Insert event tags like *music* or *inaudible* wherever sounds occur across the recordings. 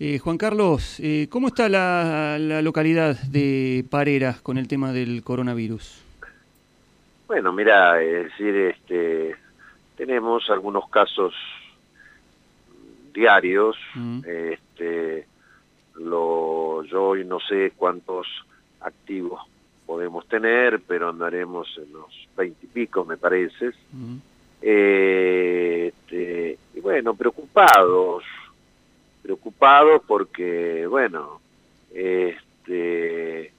Eh, Juan Carlos, eh, ¿cómo está la, localidad de Pareras con el tema del coronavirus? Bueno, mira, es decir, este, tenemos algunos casos diarios. Mm. Este, lo, yo hoy no sé cuántos activos podemos tener, pero andaremos en los veintipico, me parece. Mm. este, y bueno, preocupados preocupado porque, bueno, este,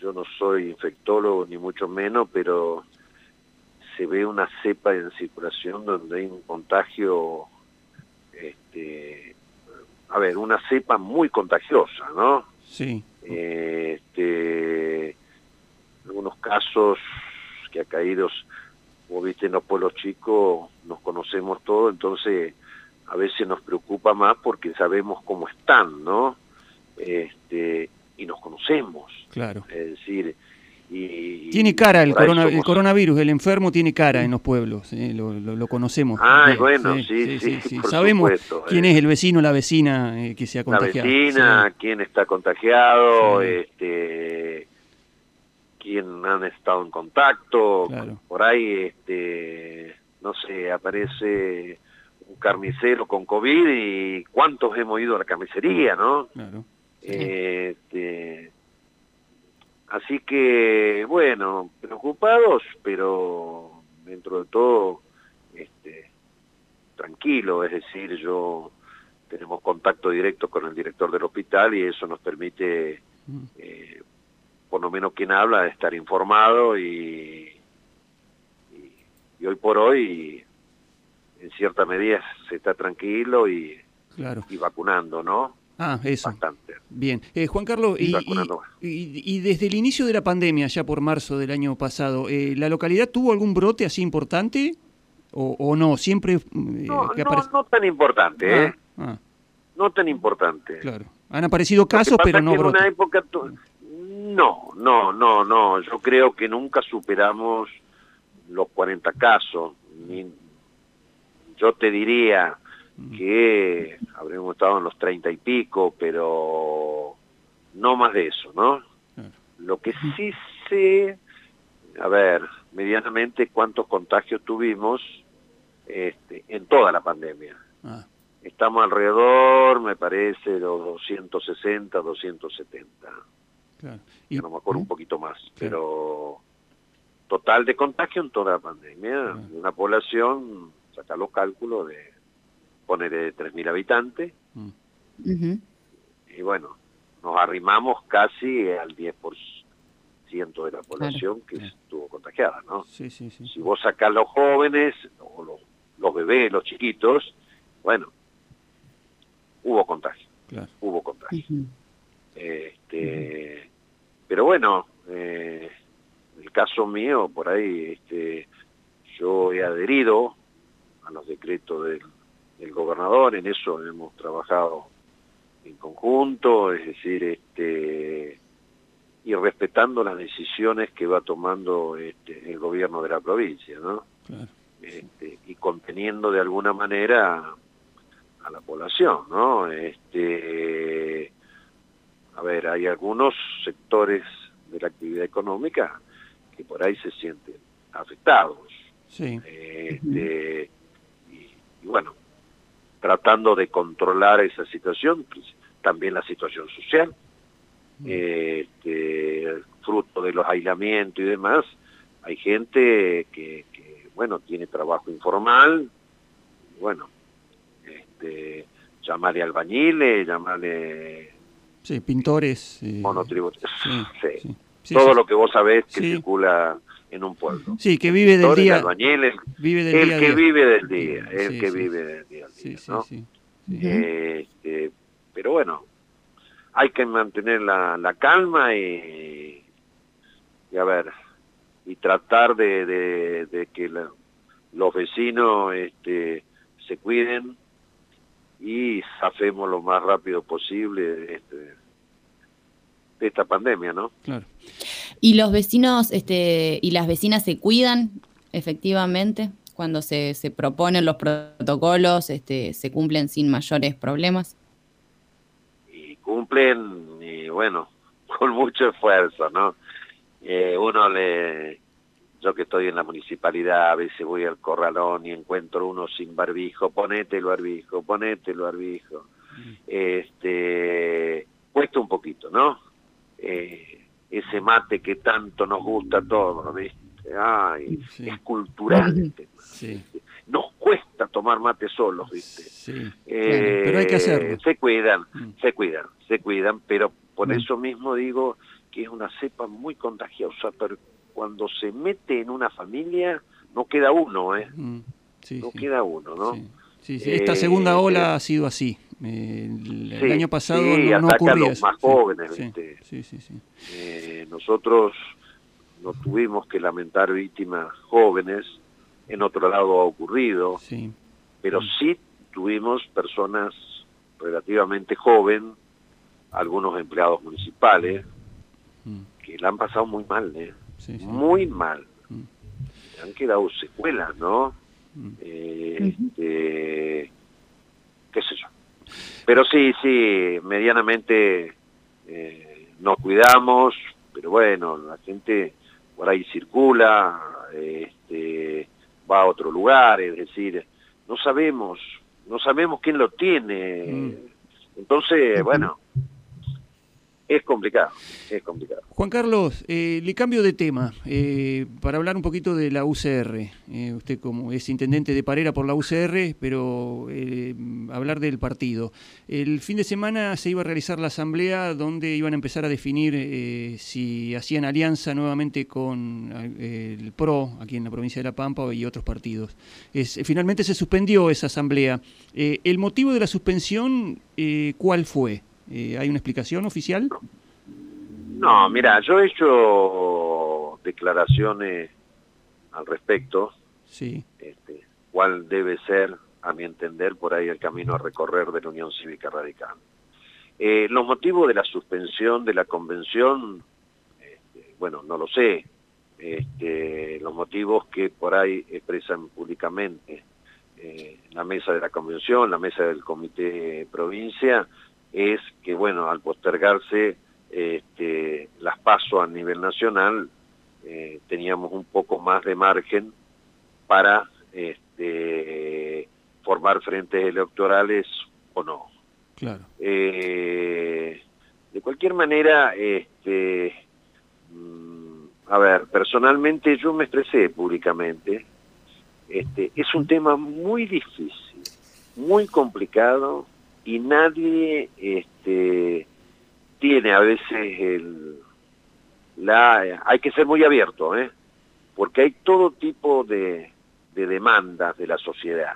yo no soy infectólogo ni mucho menos, pero se ve una cepa en circulación donde hay un contagio, este, a ver, una cepa muy contagiosa, ¿no? Sí. Este, algunos casos que ha caído, como viste en los pueblos chicos, nos conocemos todos, entonces a veces nos preocupa más porque sabemos cómo están, ¿no? Este, y nos conocemos. Claro. Es decir, y, tiene cara el, el, coronavirus, el enfermo tiene cara en los pueblos, ¿eh? lo, conocemos. Ah, bueno, sí, sí, sí, Sabemos quién eh. es el vecino, la vecina eh, que se ha contagiado. La vecina, quién está contagiado, este, quién han estado en contacto. Por ahí, este, no sé, aparece un carnicero con COVID y cuántos hemos ido a la carnicería, ¿no? Claro. Este, así que, bueno, preocupados, pero dentro de todo, este, tranquilo, es decir, yo tenemos contacto directo con el director del hospital y eso nos permite, mm. eh, por lo menos quien habla, estar informado y, y hoy por hoy en cierta medida se está tranquilo y, y vacunando, ¿no? Ah, eso. Bastante. Bien. Eh, Juan Carlos, y, y, desde el inicio de la pandemia, ya por marzo del año pasado, eh, ¿la localidad tuvo algún brote así importante o, no? Siempre... Eh, no, no, tan importante, ah, ¿eh? Ah. No tan importante. Claro. Han aparecido casos, pero no brotes. una época... No, no, no, no. Yo creo que nunca superamos los 40 casos, ni, yo te diría que habremos estado en los treinta y pico, pero no más de eso, ¿no? Lo que sí sé, a ver, medianamente cuántos contagios tuvimos este, en toda la pandemia. Ah. Estamos alrededor, me parece, de los 260, 270. Claro. Y, no me acuerdo un poquito más, pero total de contagio en toda la pandemia, una población sacar los cálculos de poner de 3.000 habitantes. Mm. Y bueno, nos arrimamos casi al 10% de la población que estuvo contagiada, ¿no? Sí, sí, sí. Si vos sacás los jóvenes, o los, los bebés, los chiquitos, bueno, hubo contagio. Hubo contagio. este, Pero bueno, eh, el caso mío, por ahí, este, yo he adherido a los decretos del, gobernador, en eso hemos trabajado en conjunto, es decir, este y respetando las decisiones que va tomando este, el gobierno de la provincia, ¿no? Este, y conteniendo de alguna manera a la población, ¿no? Este, a ver, hay algunos sectores de la actividad económica que por ahí se sienten afectados. Sí. Este, bueno, tratando de controlar esa situación, pues, también la situación social, este, fruto de los aislamientos y demás, hay gente que, bueno, tiene trabajo informal, bueno, este, llamarle albañiles, llamarle... Sí, pintores. Eh, *laughs* sí, Todo lo que vos sabés que circula en un pueblo. Sí, que vive del día. el, vive del el que vive del día, el que vive del día, ¿no? Este, pero bueno, hay que mantener la, la calma y, y, a ver, y tratar de, de, que los vecinos este, se cuiden y zafemos lo más rápido posible este, de esta pandemia, ¿no? Claro. ¿Y los vecinos este, y las vecinas se cuidan efectivamente cuando se, se proponen los protocolos? Este, ¿Se cumplen sin mayores problemas? cumplen y bueno, *laughs* con mucho esfuerzo, ¿no? Eh, uno le, yo que estoy en la municipalidad, a veces voy al corralón y encuentro uno sin barbijo, ponete el barbijo, ponete el barbijo. Mm. Este, cuesta un poquito, ¿no? Eh, ese mate que tanto nos gusta a todos, ¿viste? Ay, es cultural Nos cuesta tomar mate solos, ¿viste? Eh, pero hay que hacerlo. Se cuidan, mm. se cuidan, se cuidan, pero por mm. eso mismo digo que es una cepa muy contagiosa, pero cuando se mete en una familia no queda uno, ¿eh? Mm. no queda uno, ¿no? Sí, sí, esta segunda eh, ola ha sido así. El, año pasado no, no ocurría a los más jóvenes, ¿viste? Sí, sí, sí. Eh, nosotros no tuvimos que lamentar víctimas jóvenes, en otro lado ha ocurrido, sí. pero sí tuvimos personas relativamente jóvenes, algunos empleados municipales, mm. que la han pasado muy mal, ¿eh? muy mal. Mm. Han quedado secuelas, ¿no? Mm. Eh, este, qué sé yo. Pero sí, sí, medianamente eh, nos cuidamos, pero bueno, la gente por ahí circula, este, va a otro lugar, es decir, no sabemos, no sabemos quién lo tiene. Mm. Entonces, bueno, es complicado, es complicado. Juan Carlos, eh, le cambio de tema eh, para hablar un poquito de la UCR. Eh, usted como es intendente de Parera por la UCR, pero hablar del partido. El fin de semana se iba a realizar la asamblea donde iban a empezar a definir si hacían alianza nuevamente con el PRO aquí en la provincia de La Pampa y otros partidos. Finalmente se suspendió esa asamblea. ¿El motivo de la suspensión cuál fue? Eh, ¿Hay una explicación oficial? No, mira, yo he hecho declaraciones al respecto. Sí. Este, ¿Cuál debe ser, a mi entender, por ahí el camino a recorrer de la Unión Cívica Radical? Eh, los motivos de la suspensión de la convención, este, bueno, no lo sé. Este, los motivos que por ahí expresan públicamente eh, la mesa de la convención, la mesa del comité provincia, es que, bueno, al postergarse este, las pasos a nivel nacional, eh, teníamos un poco más de margen para este, formar frentes electorales o no. Claro. Eh, de cualquier manera, este, mm, a ver, personalmente yo me expresé públicamente. Este, es un tema muy difícil, muy complicado, y nadie este, tiene a veces el, la... Hay que ser muy abierto, ¿eh? porque hay todo tipo de, de demandas de la sociedad.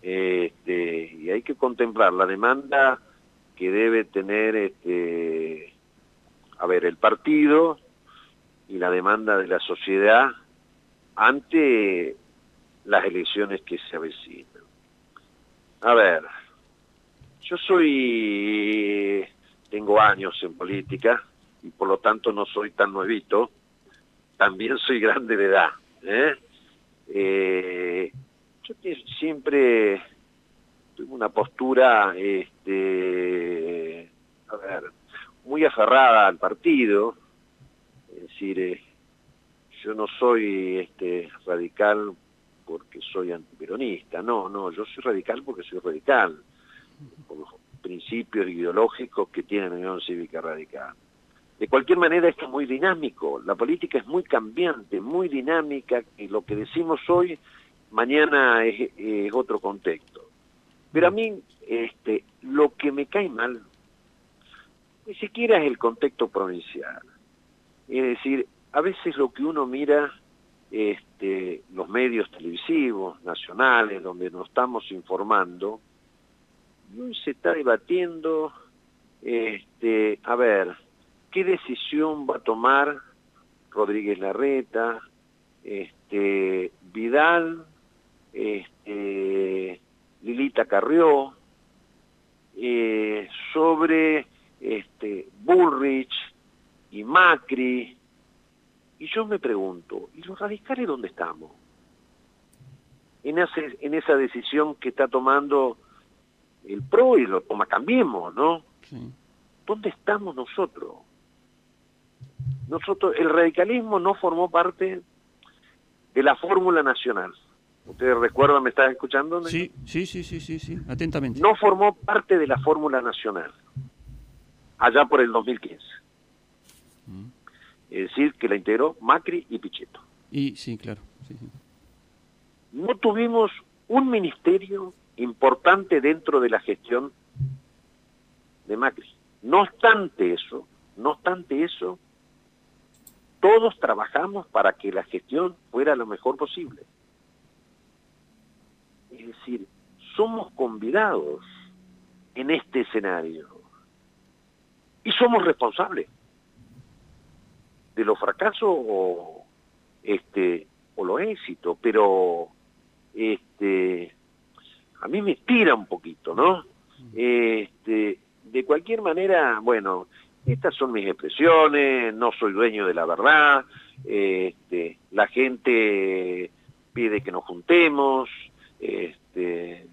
Este, y hay que contemplar la demanda que debe tener este, a ver, el partido y la demanda de la sociedad ante las elecciones que se avecinan. A ver, yo soy, tengo años en política y por lo tanto no soy tan nuevito, también soy grande de edad. ¿eh? Eh, yo siempre tuve una postura, este, a ver, muy aferrada al partido, es decir, eh, yo no soy este, radical porque soy antiperonista, no, no, yo soy radical porque soy radical principios ideológicos que tiene la Unión Cívica Radical. De cualquier manera, esto es muy dinámico, la política es muy cambiante, muy dinámica, y lo que decimos hoy, mañana es, otro contexto. Pero a mí, este, lo que me cae mal, ni siquiera es el contexto provincial. Es decir, a veces lo que uno mira, este, los medios televisivos, nacionales, donde nos estamos informando, se está debatiendo, este, a ver, qué decisión va a tomar Rodríguez Larreta, este, Vidal, este, Lilita Carrió, eh, sobre este, Bullrich y Macri. Y yo me pregunto, ¿y los radicales dónde estamos? En, en esa decisión que está tomando el PRO y lo toma Cambiemos, ¿no? ¿dónde estamos nosotros? Nosotros, el radicalismo no formó parte de la fórmula nacional. ¿Ustedes recuerdan, me están escuchando? Sí, sí, sí, sí, sí, sí, atentamente. No formó parte de la fórmula nacional, allá por el 2015. Mm. Es decir, que la integró Macri y Pichetto. Y sí, claro. No tuvimos un ministerio importante dentro de la gestión de Macri. No obstante eso, no obstante eso, todos trabajamos para que la gestión fuera lo mejor posible. Es decir, somos convidados en este escenario y somos responsables de los fracasos o este o los éxitos, pero este a mí me tira un poquito, ¿no? Este, de cualquier manera, bueno, estas son mis expresiones, no soy dueño de la verdad, este, la gente pide que nos juntemos, este,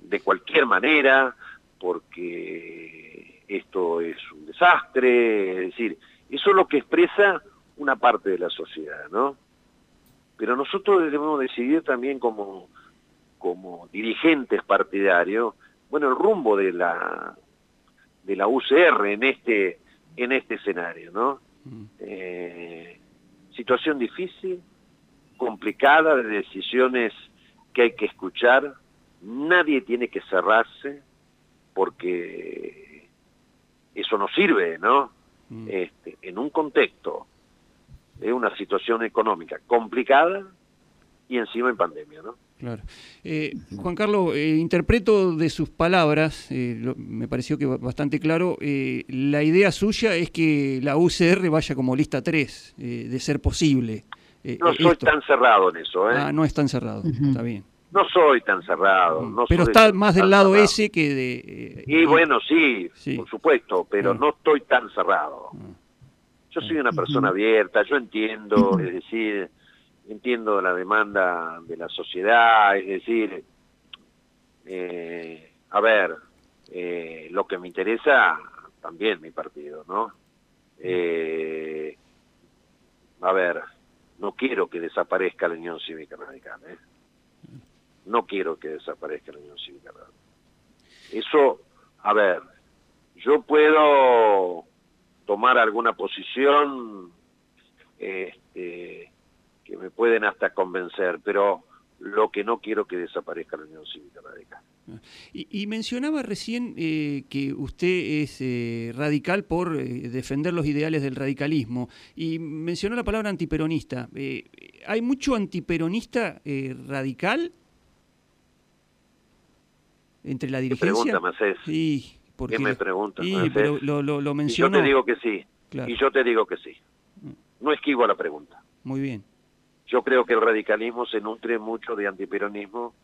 de cualquier manera, porque esto es un desastre, es decir, eso es lo que expresa una parte de la sociedad, ¿no? Pero nosotros debemos decidir también como, como dirigentes partidarios, bueno, el rumbo de la, de la UCR en este, en este escenario, ¿no? Mm. Eh, situación difícil, complicada, de decisiones que hay que escuchar, nadie tiene que cerrarse, porque eso no sirve, ¿no? Mm. Este, en un contexto de una situación económica complicada y encima en pandemia, ¿no? Claro. Eh, Juan Carlos, eh, interpreto de sus palabras, eh, me pareció que bastante claro, la idea suya es que la UCR vaya como lista 3, de ser posible. no soy tan cerrado en eso, ¿eh? Ah, no es tan cerrado, está bien. No soy tan cerrado. Mm. No pero está más del lado ese que de... y bueno, sí, por supuesto, pero no estoy tan cerrado. Ah. Yo soy una persona abierta, yo entiendo, es decir entiendo la demanda de la sociedad, es decir, eh, a ver, eh, lo que me interesa también mi partido, ¿no? Eh, a ver, no quiero que desaparezca la Unión Cívica Radical, ¿eh? No quiero que desaparezca la Unión Cívica Radical. Eso, a ver, yo puedo tomar alguna posición este, que me pueden hasta convencer, pero lo que no quiero que desaparezca la Unión Cívica Radical. Y, mencionaba recién eh, que usted es eh, radical por eh, defender los ideales del radicalismo y mencionó la palabra antiperonista. ¿Hay mucho antiperonista radical entre la dirigencia? ¿Qué pregunta, Sí, porque... ¿Qué me pregunta, sí, pero lo, lo, mencionó. yo te digo que sí, y yo te digo que sí. No esquivo a la pregunta. Muy bien. Yo creo que el radicalismo se nutre mucho de antiperonismo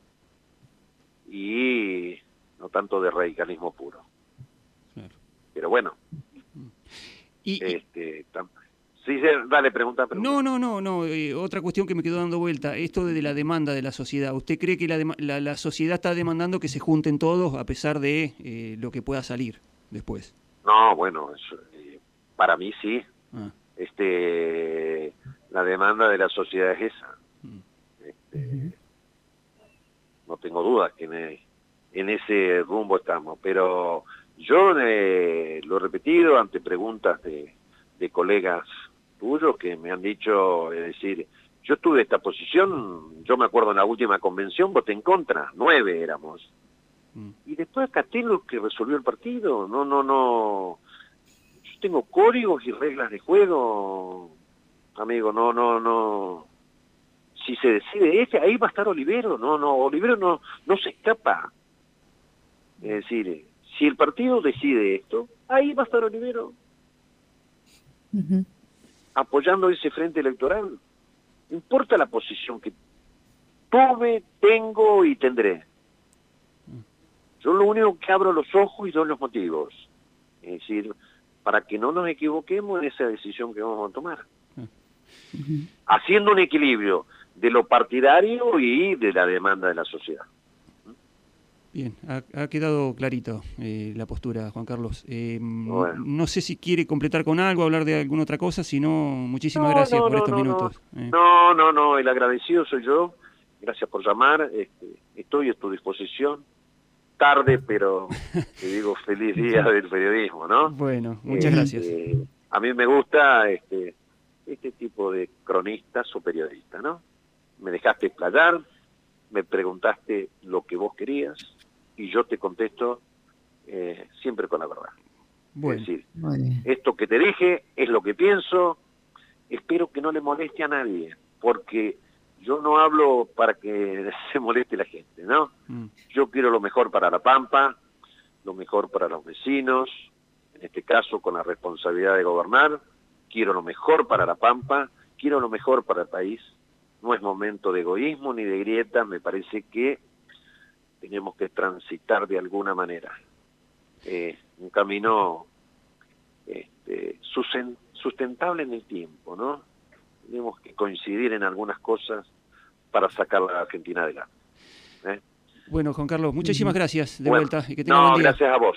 y no tanto de radicalismo puro. Pero bueno. Y, este, Sí, dale, pregunta, No, no, no, no. Eh, otra cuestión que me quedó dando vuelta, esto de la demanda de la sociedad. ¿Usted cree que la, la, sociedad está demandando que se junten todos a pesar de eh, lo que pueda salir después? No, bueno, eh, para mí sí. Ah. Este, la demanda de la sociedad es esa. Este, no tengo dudas que en, ese rumbo estamos, pero yo eh, lo he repetido ante preguntas de, colegas tuyos que me han dicho, es decir, yo tuve esta posición, yo me acuerdo en la última convención voté en contra, nueve éramos. Mm. Y después acaté lo que resolvió el partido, no, no, no, yo tengo códigos y reglas de juego, amigo, no, no, no. Si se decide ese, ahí va a estar Olivero, no, no, Olivero no, no se escapa. Es decir, si el partido decide esto, ahí va a estar Olivero. Apoyando ese frente electoral. No importa la posición que tuve, tengo y tendré. Yo lo único que abro los ojos y doy los motivos. Es decir, para que no nos equivoquemos en esa decisión que vamos a tomar haciendo un equilibrio de lo partidario y de la demanda de la sociedad. Bien, ha, quedado clarito eh, la postura, Juan Carlos. Eh, no sé si quiere completar con algo, hablar de alguna otra cosa, sino muchísimas gracias por estos minutos. Eh. No, no, no, el agradecido soy yo. Gracias por llamar. Este, estoy a tu disposición. Tarde, pero te digo feliz día *laughs* del periodismo, ¿no? Bueno, muchas gracias. a mí me gusta este, este tipo de cronistas o periodistas, ¿no? Me dejaste explayar, me preguntaste lo que vos querías, y yo te contesto eh, siempre con la verdad. es decir, esto que te dije es lo que pienso, espero que no le moleste a nadie, porque yo no hablo para que *laughs* se moleste la gente, ¿no? Mm. Yo quiero lo mejor para La Pampa, lo mejor para los vecinos, en este caso con la responsabilidad de gobernar, quiero lo mejor para La Pampa, quiero lo mejor para el país, no es momento de egoísmo ni de grieta, me parece que tenemos que transitar de alguna manera. Eh, un camino este, sustentable en el tiempo, ¿no? Tenemos que coincidir en algunas cosas para sacar a la Argentina adelante. ¿eh? Bueno, Juan Carlos, muchísimas gracias de vuelta y que no, gracias a vos.